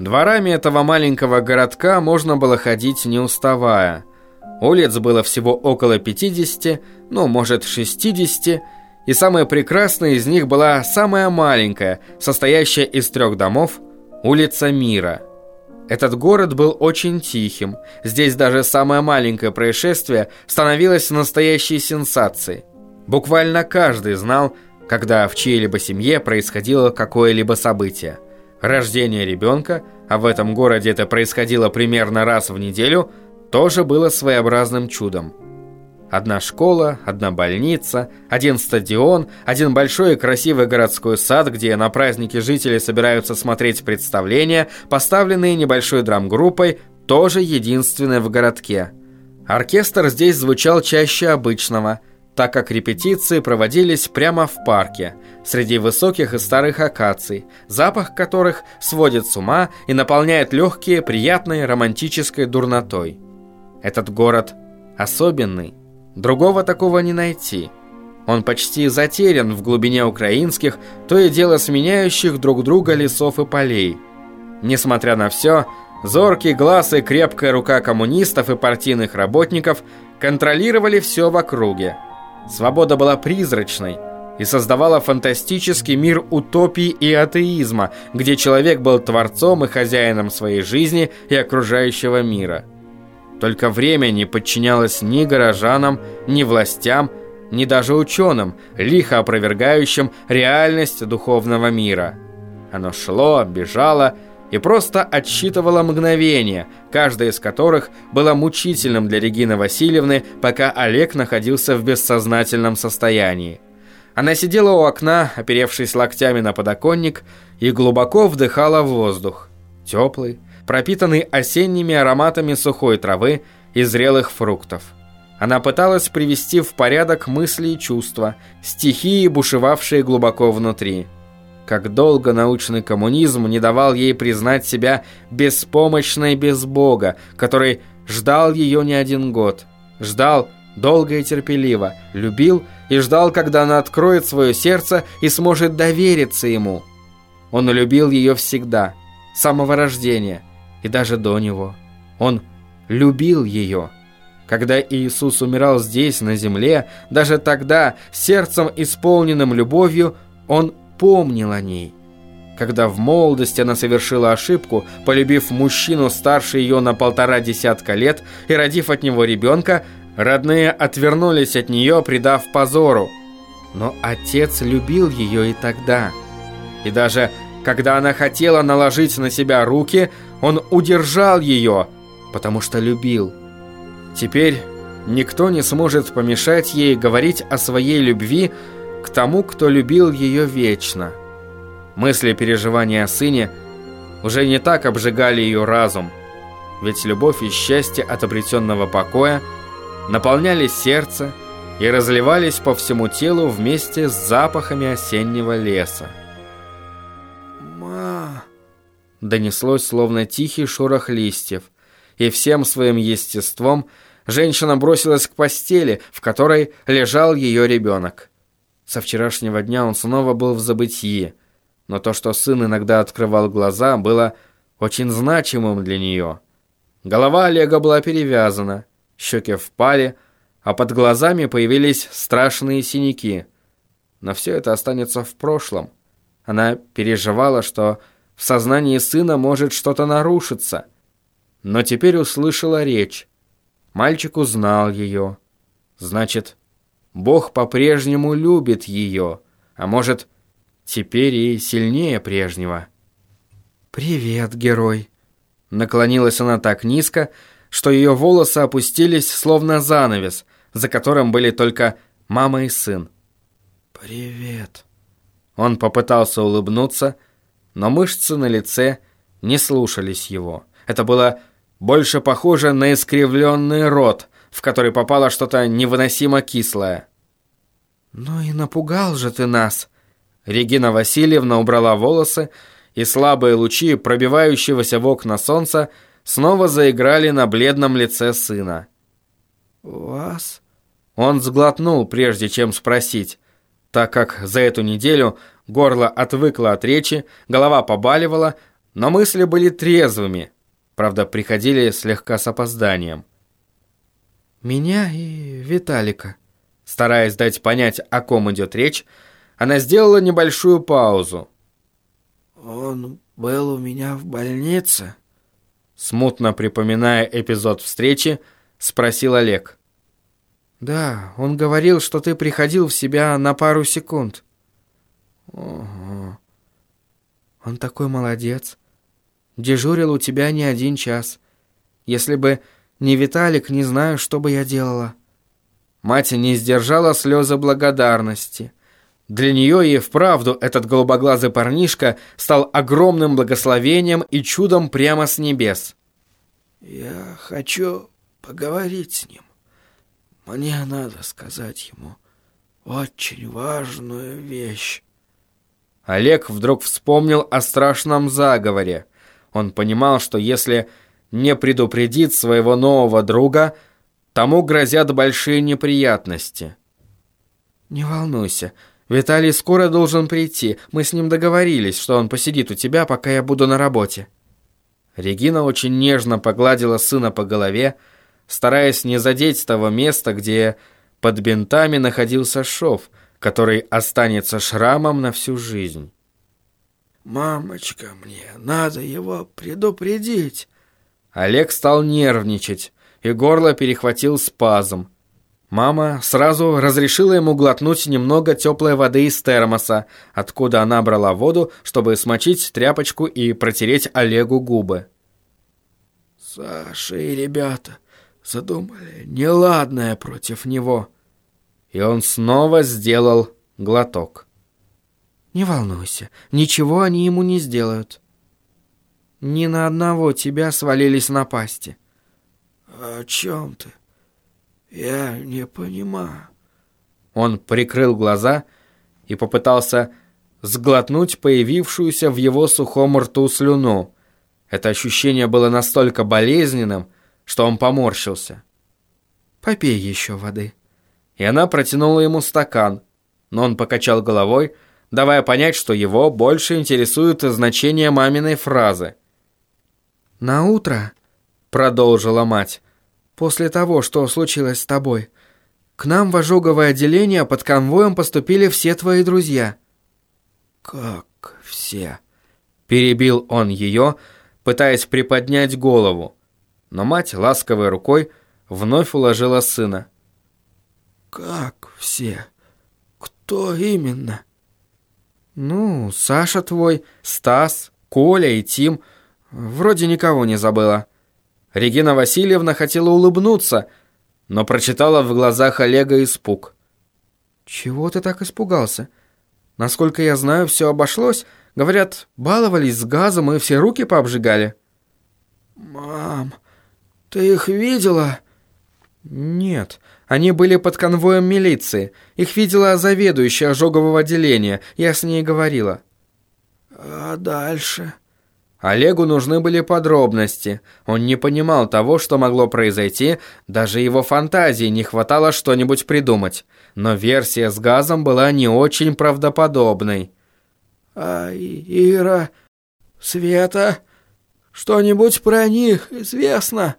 Дворами этого маленького городка можно было ходить не уставая. Улиц было всего около 50, ну, может, 60, и самая прекрасная из них была самая маленькая, состоящая из трех домов, улица Мира. Этот город был очень тихим, здесь даже самое маленькое происшествие становилось настоящей сенсацией. Буквально каждый знал, когда в чьей-либо семье происходило какое-либо событие. Рождение ребенка, а в этом городе это происходило примерно раз в неделю, тоже было своеобразным чудом. Одна школа, одна больница, один стадион, один большой и красивый городской сад, где на праздники жители собираются смотреть представления, поставленные небольшой драм-группой, тоже единственное в городке. Оркестр здесь звучал чаще обычного, так как репетиции проводились прямо в парке, среди высоких и старых акаций, запах которых сводит с ума и наполняет легкие приятной романтической дурнотой. Этот город особенный, Другого такого не найти. Он почти затерян в глубине украинских, то и дело сменяющих друг друга лесов и полей. Несмотря на все, зоркий глаз и крепкая рука коммунистов и партийных работников контролировали все в округе. Свобода была призрачной и создавала фантастический мир утопии и атеизма, где человек был творцом и хозяином своей жизни и окружающего мира. Только время не подчинялось ни горожанам, ни властям, ни даже ученым, лихо опровергающим реальность духовного мира. Оно шло, бежало и просто отсчитывало мгновения, каждое из которых было мучительным для Регины Васильевны, пока Олег находился в бессознательном состоянии. Она сидела у окна, оперевшись локтями на подоконник, и глубоко вдыхала воздух. Теплый, пропитанный осенними ароматами сухой травы и зрелых фруктов. Она пыталась привести в порядок мысли и чувства, стихии, бушевавшие глубоко внутри. Как долго научный коммунизм не давал ей признать себя беспомощной без Бога, который ждал ее не один год. Ждал долго и терпеливо, любил и ждал, когда она откроет свое сердце и сможет довериться ему. Он любил ее всегда, с самого рождения – и даже до него. Он любил ее. Когда Иисус умирал здесь, на земле, даже тогда, сердцем исполненным любовью, он помнил о ней. Когда в молодости она совершила ошибку, полюбив мужчину старше ее на полтора десятка лет и родив от него ребенка, родные отвернулись от нее, предав позору. Но отец любил ее и тогда. И даже когда она хотела наложить на себя руки, он удержал ее, потому что любил. Теперь никто не сможет помешать ей говорить о своей любви к тому, кто любил ее вечно. Мысли переживания о сыне уже не так обжигали ее разум, ведь любовь и счастье от обретенного покоя наполняли сердце и разливались по всему телу вместе с запахами осеннего леса. Донеслось словно тихий шорох листьев, и всем своим естеством женщина бросилась к постели, в которой лежал ее ребенок. Со вчерашнего дня он снова был в забытии, но то, что сын иногда открывал глаза, было очень значимым для нее. Голова Олега была перевязана, щеки впали, а под глазами появились страшные синяки. Но все это останется в прошлом. Она переживала, что в сознании сына может что-то нарушиться. Но теперь услышала речь. Мальчик узнал ее. Значит, Бог по-прежнему любит ее, а может, теперь и сильнее прежнего. «Привет, герой!» Наклонилась она так низко, что ее волосы опустились, словно занавес, за которым были только мама и сын. «Привет!» Он попытался улыбнуться, но мышцы на лице не слушались его. Это было больше похоже на искривленный рот, в который попало что-то невыносимо кислое. «Ну и напугал же ты нас!» Регина Васильевна убрала волосы, и слабые лучи пробивающегося в окна солнца снова заиграли на бледном лице сына. «Вас?» Он сглотнул, прежде чем спросить, так как за эту неделю Горло отвыкло от речи, голова побаливала, Но мысли были трезвыми, правда, приходили слегка с опозданием. «Меня и Виталика», стараясь дать понять, о ком идет речь, она сделала небольшую паузу. «Он был у меня в больнице?» Смутно припоминая эпизод встречи, спросил Олег. «Да, он говорил, что ты приходил в себя на пару секунд». «Ого». «Он такой молодец. Дежурил у тебя не один час. Если бы не Виталик, не знаю, что бы я делала». Мать не сдержала слезы благодарности. Для нее и вправду этот голубоглазый парнишка стал огромным благословением и чудом прямо с небес. «Я хочу поговорить с ним. Мне надо сказать ему очень важную вещь». Олег вдруг вспомнил о страшном заговоре. Он понимал, что если не предупредит своего нового друга, тому грозят большие неприятности. «Не волнуйся, Виталий скоро должен прийти. Мы с ним договорились, что он посидит у тебя, пока я буду на работе». Регина очень нежно погладила сына по голове, стараясь не задеть того места, где под бинтами находился шов, который останется шрамом на всю жизнь. «Мамочка, мне надо его предупредить». Олег стал нервничать, и горло перехватил спазм. Мама сразу разрешила ему глотнуть немного теплой воды из термоса, откуда она брала воду, чтобы смочить тряпочку и протереть Олегу губы. «Саша и ребята задумали неладное против него». И он снова сделал глоток. «Не волнуйся, ничего они ему не сделают. Ни на одного тебя свалились напасти». «О чем ты?» «Я не понимаю». Он прикрыл глаза и попытался сглотнуть появившуюся в его сухом рту слюну. Это ощущение было настолько болезненным, что он поморщился. «Попей еще воды». И она протянула ему стакан, но он покачал головой, давая понять, что его больше интересует значение маминой фразы. «На утро», — продолжила мать, после того, что случилось с тобой. К нам в ожоговое отделение под конвоем поступили все твои друзья». «Как все?» Перебил он ее, пытаясь приподнять голову. Но мать ласковой рукой вновь уложила сына. «Как все? Кто именно?» «Ну, Саша твой, Стас, Коля и Тим. Вроде никого не забыла». Регина Васильевна хотела улыбнуться, но прочитала в глазах Олега испуг. «Чего ты так испугался? Насколько я знаю, все обошлось. Говорят, баловались с газом и все руки пообжигали». «Мам, ты их видела?» «Нет, они были под конвоем милиции. Их видела заведующая ожогового отделения. Я с ней говорила». «А дальше?» Олегу нужны были подробности. Он не понимал того, что могло произойти, даже его фантазии не хватало что-нибудь придумать. Но версия с газом была не очень правдоподобной. «А Ира, Света, что-нибудь про них известно?»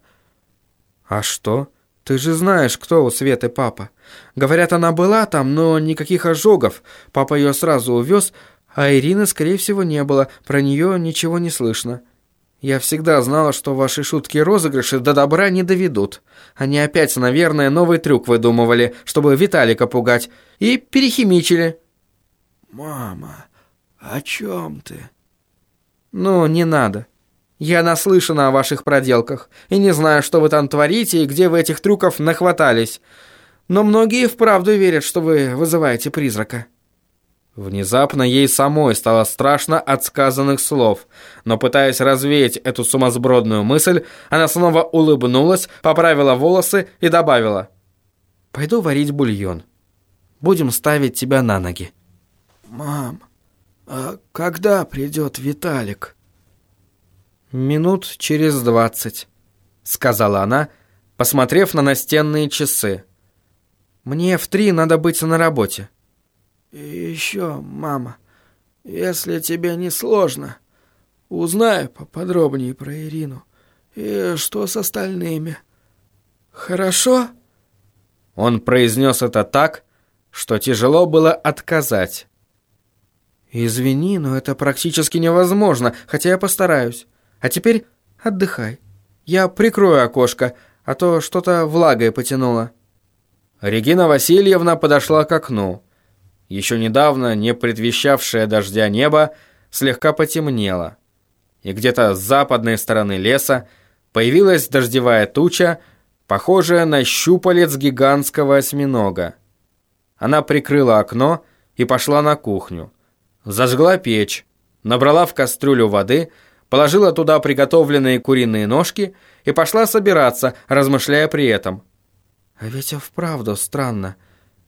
«А что? Ты же знаешь, кто у Светы папа. Говорят, она была там, но никаких ожогов. Папа ее сразу увез, а Ирины, скорее всего, не было, про нее ничего не слышно. Я всегда знала, что ваши шутки и розыгрыши до добра не доведут. Они опять, наверное, новый трюк выдумывали, чтобы Виталика пугать, и перехимичили. «Мама, о чем ты?» «Ну, не надо. Я наслышана о ваших проделках, и не знаю, что вы там творите и где вы этих трюков нахватались. Но многие вправду верят, что вы вызываете призрака». Внезапно ей самой стало страшно от сказанных слов, но пытаясь развеять эту сумасбродную мысль, она снова улыбнулась, поправила волосы и добавила. «Пойду варить бульон. Будем ставить тебя на ноги». «Мам, а когда придет Виталик?» «Минут через двадцать», — сказала она, посмотрев на настенные часы. «Мне в три надо быть на работе». И еще, мама, если тебе не сложно, Узнаю поподробнее про Ирину. И что с остальными. Хорошо?» Он произнес это так, что тяжело было отказать. «Извини, но это практически невозможно, хотя я постараюсь. А теперь отдыхай. Я прикрою окошко, а то что-то влагой потянуло». Регина Васильевна подошла к окну. Еще недавно не предвещавшее дождя небо слегка потемнело. И где-то с западной стороны леса появилась дождевая туча, похожая на щупалец гигантского осьминога. Она прикрыла окно и пошла на кухню. Зажгла печь, набрала в кастрюлю воды, положила туда приготовленные куриные ножки и пошла собираться, размышляя при этом. А ведь вправду странно.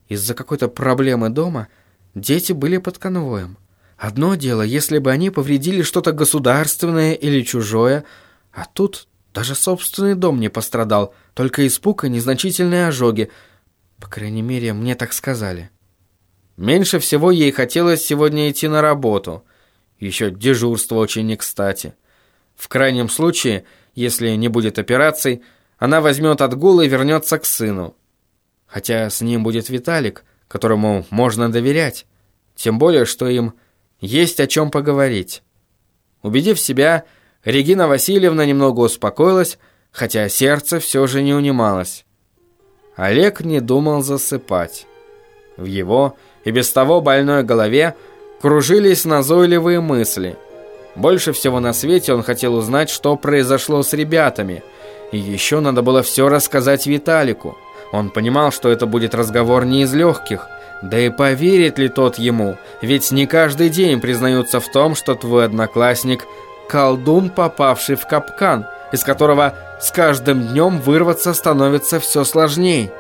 Из-за какой-то проблемы дома дети были под конвоем. Одно дело, если бы они повредили что-то государственное или чужое, а тут даже собственный дом не пострадал, только испуг и незначительные ожоги. По крайней мере, мне так сказали. Меньше всего ей хотелось сегодня идти на работу. Еще дежурство очень не кстати. В крайнем случае, если не будет операций, она возьмет отгул и вернется к сыну. Хотя с ним будет Виталик, которому можно доверять. Тем более, что им есть о чем поговорить. Убедив себя, Регина Васильевна немного успокоилась, хотя сердце все же не унималось. Олег не думал засыпать. В его и без того больной голове кружились назойливые мысли. Больше всего на свете он хотел узнать, что произошло с ребятами. И еще надо было все рассказать Виталику. Он понимал, что это будет разговор не из легких. Да и поверит ли тот ему? Ведь не каждый день признаются в том, что твой одноклассник – колдун, попавший в капкан, из которого с каждым днем вырваться становится все сложнее.